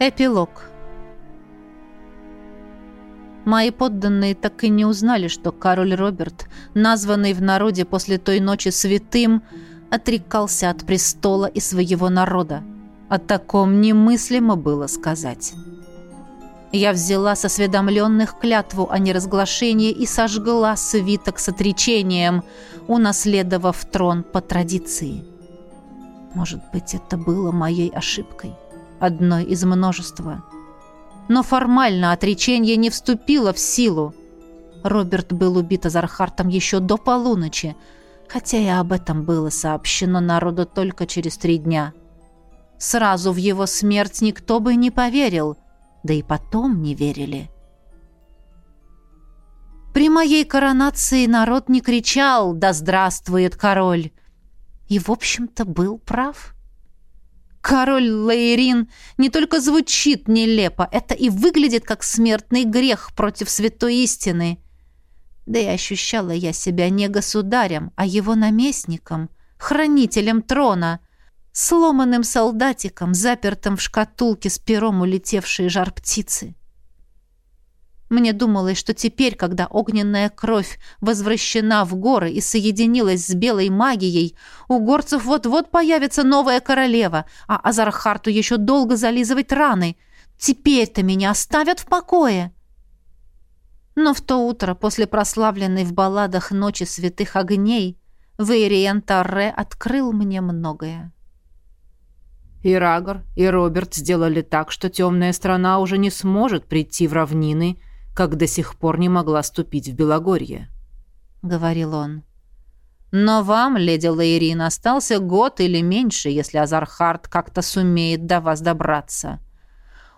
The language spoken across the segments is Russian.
Эпилог. Мои подданные так и не узнали, что король Роберт, названный в народе после той ночи святым, отрекался от престола и своего народа. О таком немыслимо было сказать. Я взяла со осведомленных клятву о неразглашении и сожгла свиток с отречением, унаследовав трон по традиции. Может быть, это было моей ошибкой одной из множества. Но формально отречение не вступило в силу. Роберт был убит Азархартом еще до полуночи, хотя и об этом было сообщено народу только через три дня. Сразу в его смерть никто бы не поверил, да и потом не верили. При моей коронации народ не кричал «Да здравствует король!» и, в общем-то, был прав. Король Лейрин не только звучит нелепо, это и выглядит как смертный грех против святой истины. Да и ощущала я себя не государем, а его наместником, хранителем трона, сломанным солдатиком, запертым в шкатулке с пером улетевшей жар птицы. Мне думалось, что теперь, когда огненная кровь возвращена в горы и соединилась с белой магией, у горцев вот-вот появится новая королева, а Азархарту еще долго зализывать раны. Теперь-то меня оставят в покое. Но в то утро, после прославленной в балладах «Ночи святых огней», Вейриен Тарре открыл мне многое. И Рагор, и Роберт сделали так, что темная страна уже не сможет прийти в равнины как до сих пор не могла ступить в Белогорье», — говорил он. «Но вам, леди Лаирин, остался год или меньше, если Азархард как-то сумеет до вас добраться.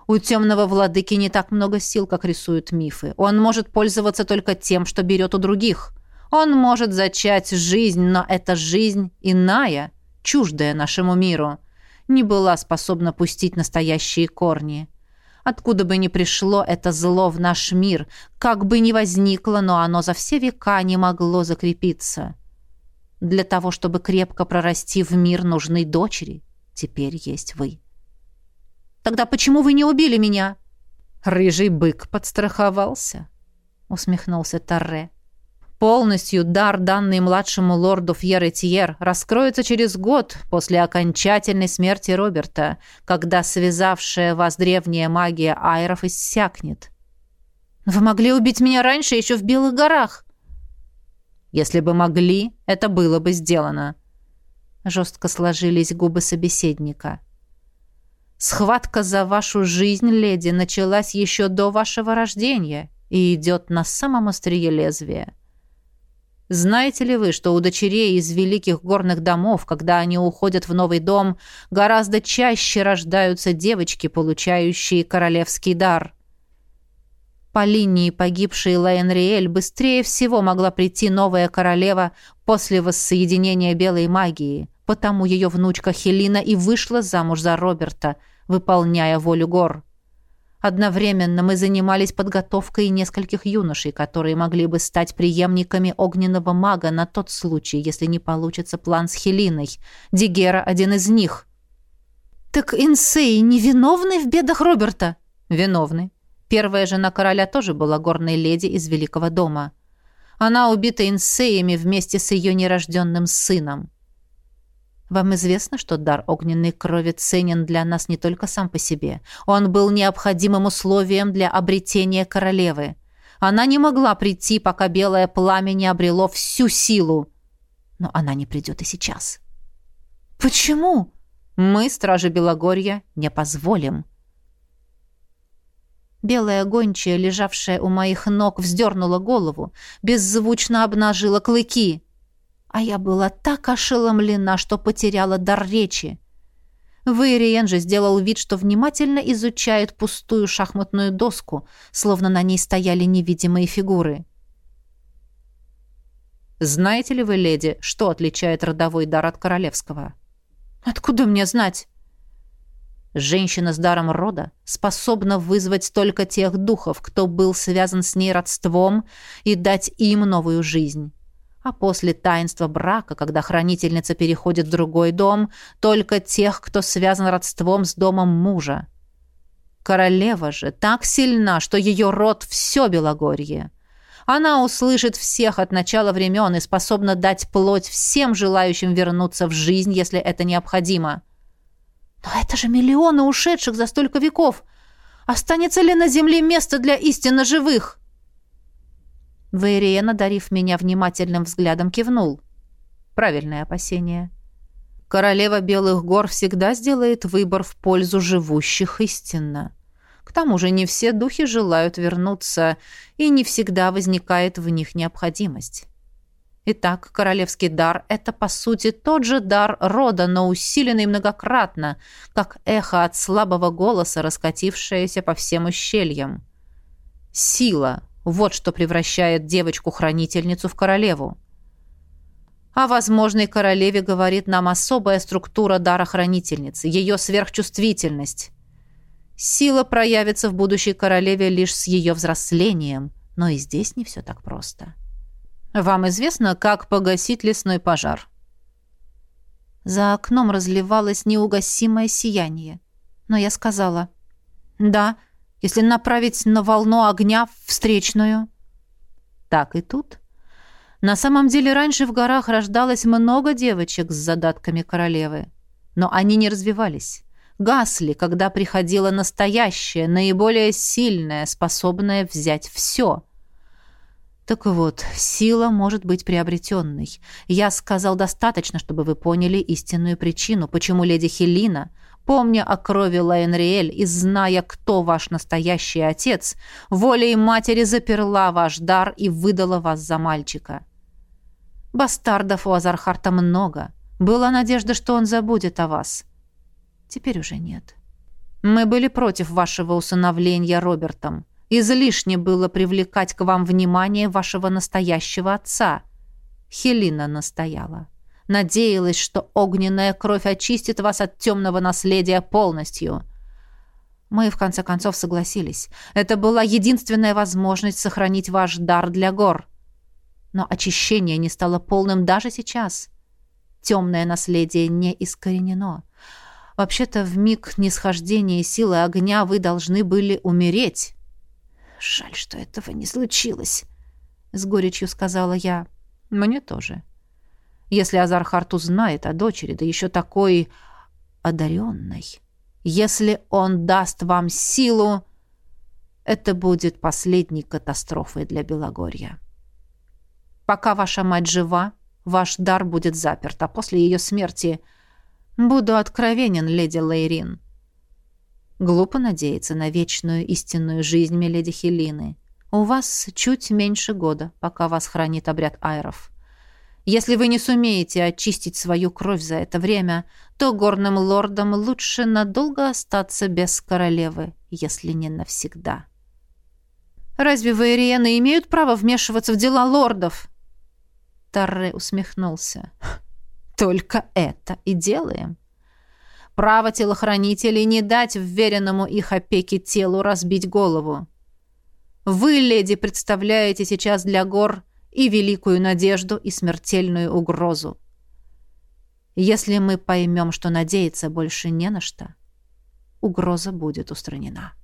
У темного владыки не так много сил, как рисуют мифы. Он может пользоваться только тем, что берет у других. Он может зачать жизнь, но эта жизнь иная, чуждая нашему миру, не была способна пустить настоящие корни». Откуда бы ни пришло это зло в наш мир, как бы ни возникло, но оно за все века не могло закрепиться. Для того, чтобы крепко прорасти в мир, нужны дочери. Теперь есть вы. Тогда почему вы не убили меня? Рыжий бык подстраховался, усмехнулся Торре. Полностью дар, данный младшему лорду Фьер-Этьер, раскроется через год после окончательной смерти Роберта, когда связавшая вас древняя магия айров иссякнет. Вы могли убить меня раньше, еще в Белых горах. Если бы могли, это было бы сделано. Жестко сложились губы собеседника. Схватка за вашу жизнь, леди, началась еще до вашего рождения и идет на самом острие лезвия. Знаете ли вы, что у дочерей из великих горных домов, когда они уходят в новый дом, гораздо чаще рождаются девочки, получающие королевский дар? По линии погибшей Лаэнриэль быстрее всего могла прийти новая королева после воссоединения белой магии, потому ее внучка Хелина и вышла замуж за Роберта, выполняя волю гор. Одновременно мы занимались подготовкой нескольких юношей, которые могли бы стать преемниками огненного мага на тот случай, если не получится план с Хелиной. Дигера – один из них. «Так Инсей невиновный в бедах Роберта?» «Виновный. Первая жена короля тоже была горной леди из Великого дома. Она убита Инсеями вместе с ее нерожденным сыном. Вам известно, что дар огненной крови ценен для нас не только сам по себе. Он был необходимым условием для обретения королевы. Она не могла прийти, пока белое пламя не обрело всю силу. Но она не придет и сейчас. Почему? Мы, стражи Белогорья, не позволим. Белая гончая, лежавшая у моих ног, вздернула голову, беззвучно обнажила клыки — а я была так ошеломлена, что потеряла дар речи. Вэйриен же сделал вид, что внимательно изучает пустую шахматную доску, словно на ней стояли невидимые фигуры. «Знаете ли вы, леди, что отличает родовой дар от королевского?» «Откуда мне знать?» Женщина с даром рода способна вызвать только тех духов, кто был связан с ней родством, и дать им новую жизнь а после таинства брака, когда хранительница переходит в другой дом, только тех, кто связан родством с домом мужа. Королева же так сильна, что ее род — все Белогорье. Она услышит всех от начала времен и способна дать плоть всем желающим вернуться в жизнь, если это необходимо. Но это же миллионы ушедших за столько веков. Останется ли на земле место для истинно живых? Вейриен, одарив меня внимательным взглядом, кивнул. Правильное опасение. Королева Белых гор всегда сделает выбор в пользу живущих истинно. К тому же не все духи желают вернуться, и не всегда возникает в них необходимость. Итак, королевский дар — это, по сути, тот же дар рода, но усиленный многократно, как эхо от слабого голоса, раскатившееся по всем ущельям. Сила — вот что превращает девочку-хранительницу в королеву. О возможной королеве говорит нам особая структура дара хранительницы, ее сверхчувствительность. Сила проявится в будущей королеве лишь с ее взрослением, но и здесь не все так просто. Вам известно, как погасить лесной пожар? За окном разливалось неугасимое сияние. Но я сказала, «Да, если направить на волну огня встречную». Так и тут. На самом деле раньше в горах рождалось много девочек с задатками королевы. Но они не развивались гасли, когда приходила настоящая, наиболее сильная, способная взять все. Так вот, сила может быть приобретенной. Я сказал достаточно, чтобы вы поняли истинную причину, почему леди Хелина, помня о крови Лайенриэль и зная, кто ваш настоящий отец, волей матери заперла ваш дар и выдала вас за мальчика. Бастардов у Азархарта много. Была надежда, что он забудет о вас. — Теперь уже нет. Мы были против вашего усыновления Робертом. Излишне было привлекать к вам внимание вашего настоящего отца. Хелина настояла. Надеялась, что огненная кровь очистит вас от темного наследия полностью. Мы, в конце концов, согласились. Это была единственная возможность сохранить ваш дар для гор. Но очищение не стало полным даже сейчас. Темное наследие не искоренено. Вообще-то в миг нисхождения силы огня вы должны были умереть. Жаль, что этого не случилось, с горечью сказала я. Мне тоже. Если Азархарт узнает о дочери, да еще такой одаренной, если он даст вам силу, это будет последней катастрофой для Белогорья. Пока ваша мать жива, ваш дар будет заперт, а после ее смерти — Буду откровенен, леди Лейрин. Глупо надеяться на вечную истинную жизнь миледи Хелины. У вас чуть меньше года, пока вас хранит обряд айров. Если вы не сумеете очистить свою кровь за это время, то горным лордам лучше надолго остаться без королевы, если не навсегда. Разве ваериены имеют право вмешиваться в дела лордов? Тарре усмехнулся. Только это и делаем. Право телохранителей не дать вверенному их опеке телу разбить голову. Вы, леди, представляете сейчас для гор и великую надежду, и смертельную угрозу. Если мы поймем, что надеяться больше не на что, угроза будет устранена.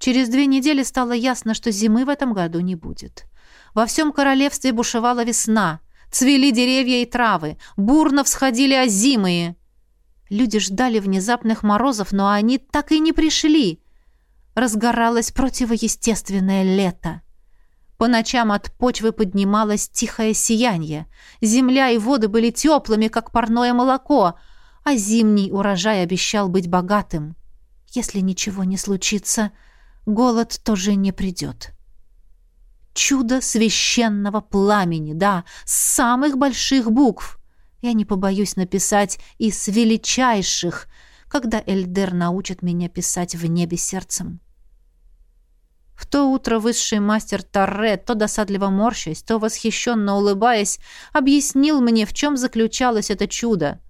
Через две недели стало ясно, что зимы в этом году не будет. Во всем королевстве бушевала весна. Цвели деревья и травы, бурно всходили озимые. Люди ждали внезапных морозов, но они так и не пришли. Разгоралось противоестественное лето. По ночам от почвы поднималось тихое сияние. Земля и воды были теплыми, как парное молоко, а зимний урожай обещал быть богатым. Если ничего не случится, голод тоже не придет. Чудо священного пламени, да, с самых больших букв. Я не побоюсь написать и с величайших, когда Эльдер научит меня писать в небе сердцем. В то утро высший мастер Торре, то досадливо морщась, то восхищенно улыбаясь, объяснил мне, в чем заключалось это чудо.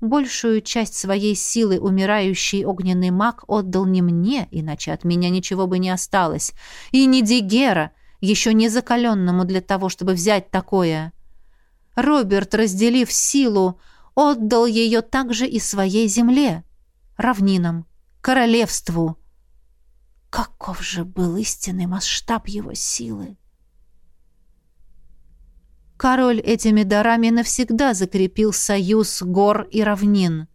Большую часть своей силы умирающий огненный маг отдал не мне, иначе от меня ничего бы не осталось, и не Дигера — еще не закаленному для того, чтобы взять такое. Роберт, разделив силу, отдал ее также и своей земле. равнинам, королевству. Каков же был истинный масштаб его силы! Король этими дарами навсегда закрепил союз гор и равнин.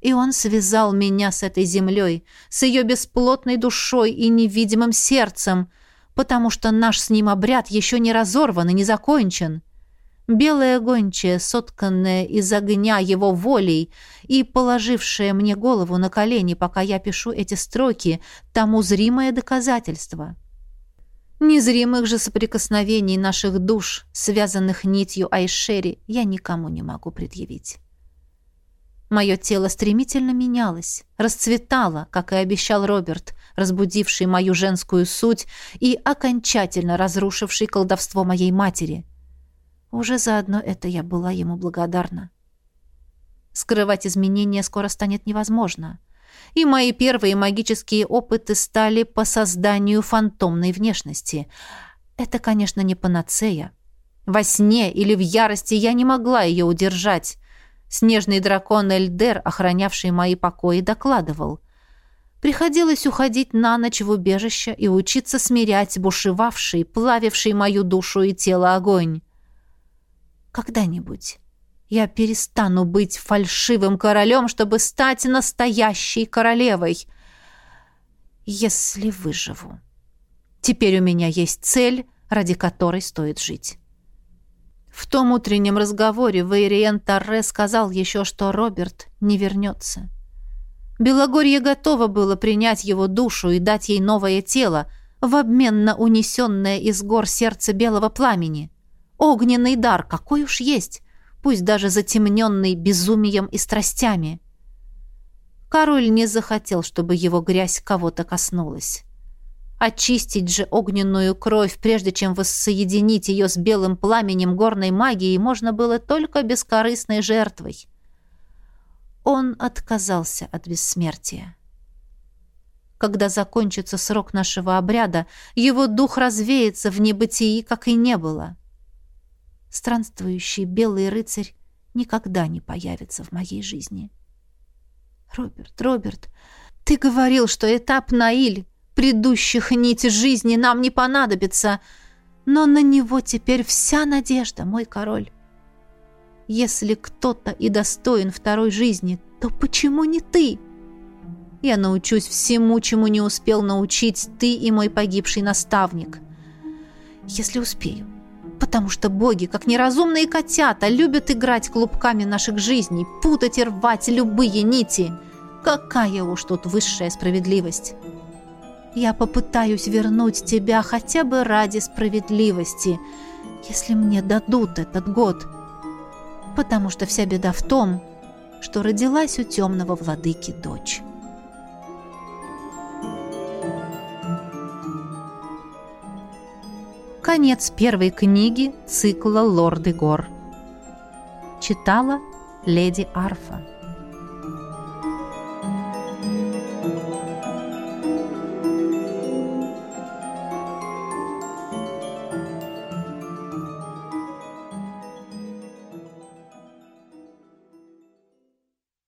И он связал меня с этой землей, с ее бесплотной душой и невидимым сердцем, потому что наш с ним обряд еще не разорван и не закончен. Белая гончая, сотканная из огня его волей и положившая мне голову на колени, пока я пишу эти строки, тому зримое доказательство — Незримых же соприкосновений наших душ, связанных нитью Айшери, я никому не могу предъявить. Мое тело стремительно менялось, расцветало, как и обещал Роберт, разбудивший мою женскую суть и окончательно разрушивший колдовство моей матери. Уже заодно это я была ему благодарна. Скрывать изменения скоро станет невозможно — и мои первые магические опыты стали по созданию фантомной внешности. Это, конечно, не панацея. Во сне или в ярости я не могла ее удержать. Снежный дракон Эльдер, охранявший мои покои, докладывал. Приходилось уходить на ночь в убежище и учиться смирять бушевавший, плавивший мою душу и тело огонь. Когда-нибудь я перестану быть фальшивым королем, чтобы стать настоящей королевой. Если выживу. Теперь у меня есть цель, ради которой стоит жить. В том утреннем разговоре Вейриен Торре сказал еще, что Роберт не вернется. Белогорье готово было принять его душу и дать ей новое тело, в обмен на унесенное из гор сердце белого пламени. Огненный дар, какой уж есть пусть даже затемненный безумием и страстями. Король не захотел, чтобы его грязь кого-то коснулась. Очистить же огненную кровь, прежде чем воссоединить ее с белым пламенем горной магии, можно было только бескорыстной жертвой. Он отказался от бессмертия. Когда закончится срок нашего обряда, его дух развеется в небытии, как и не было. — странствующий белый рыцарь никогда не появится в моей жизни. Роберт, Роберт, ты говорил, что этап Наиль, предыдущих нить жизни нам не понадобится, но на него теперь вся надежда, мой король. Если кто-то и достоин второй жизни, то почему не ты? Я научусь всему, чему не успел научить ты и мой погибший наставник. Если успею потому что боги, как неразумные котята, любят играть клубками наших жизней, путать и рвать любые нити. Какая уж тут высшая справедливость! Я попытаюсь вернуть тебя хотя бы ради справедливости, если мне дадут этот год. Потому что вся беда в том, что родилась у темного владыки дочь». Конец первой книги цикла «Лорды гор». Читала леди Арфа.